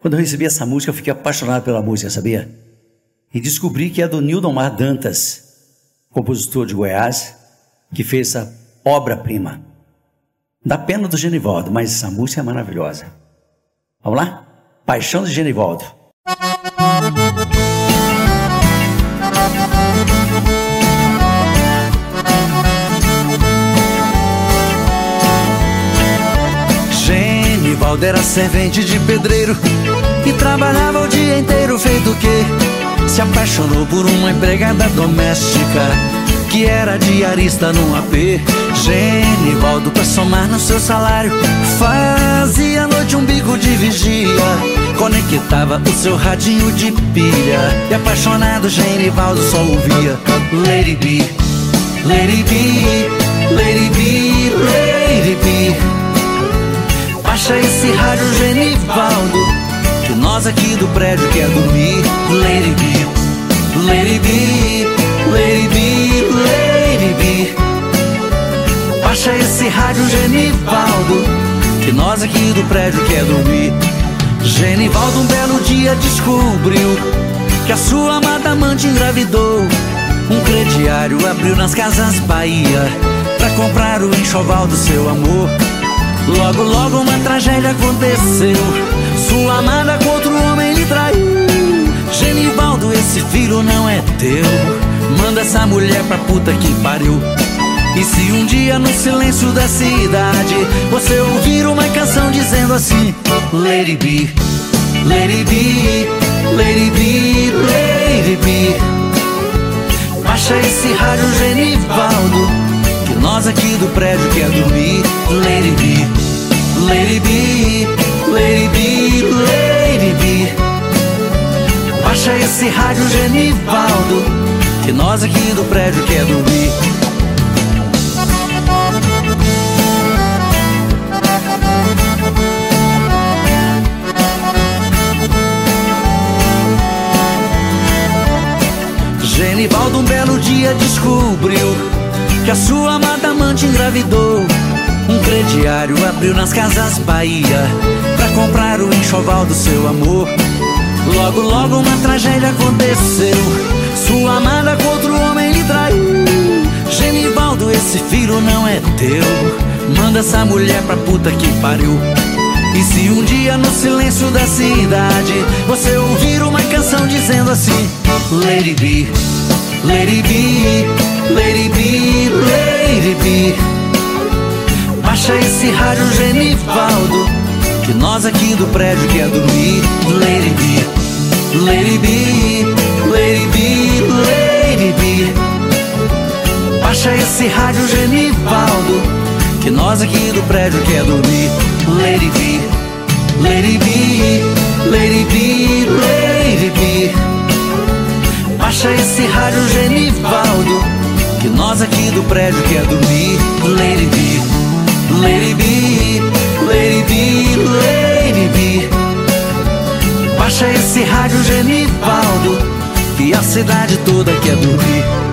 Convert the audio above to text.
Quando eu recebi essa música, eu fiquei apaixonado pela música, sabia? E descobri que é do Nildo Mar Dantas, compositor de Goiás, que fez essa obra-prima. Dá pena do Genivaldo, mas essa música é maravilhosa. Vamos lá? Paixão de Genivaldo. Genivaldo era servente de pedreiro e trabalhava o dia inteiro feito o quê? Se apaixonou por uma empregada doméstica que era diarista num AP. Genivaldo, pra somar no seu salário, fazia à noite um bico de vigia. Conectava o seu radinho de pilha. E apaixonado, Genivaldo só ouvia Lady B, Lady B, Lady B, Lady B. Baixa esse rádio, Genivaldo, que nós aqui do prédio quer dormir. Lady B, Lady B, Lady B, Lady B. Baixa esse rádio, Genivaldo, que nós aqui do prédio quer dormir. Genivaldo um belo dia descobriu que a sua amada amante engravidou. Um crediário abriu nas casas Bahia pra comprar o enxoval do seu amor. Logo, logo uma tragédia aconteceu. Sua amada com outro homem lhe traiu. Genivaldo, esse filho não é teu. Manda essa mulher pra puta que pariu. E se um dia no silêncio da cidade você ouvir uma canção dizendo assim: Lady B, Lady B, Lady B, Lady B. Baixa esse rádio nós aqui do prédio quer dormir. Lady B, Lady B, Lady B, Lady B. Baixa esse rádio Genivaldo, que nós aqui do prédio quer dormir. Genivaldo um belo dia descobriu que a sua amada amante engravidou. Um crediário abriu nas casas Bahia pra comprar o enxoval do seu amor. Logo, logo uma tragédia aconteceu. Sua amada com outro homem lhe traiu. Genivaldo, esse filho não é teu. Manda essa mulher pra puta que pariu. E se um dia no silêncio da cidade você ouvir uma canção dizendo assim: Lady B, Lady B, Lady B, Lady B. Baixa esse rádio Genivaldo, que nós aqui do prédio quer dormir. Lady B, Lady B, Lady B, Lady B. Baixa esse rádio Genivaldo, que nós aqui do prédio quer dormir. Lady B, Lady B, Lady B, do prédio quer dormir. Lady B, Lady B, Lady B, Lady B. Baixa esse rádio Genivaldo, que a cidade toda quer dormir.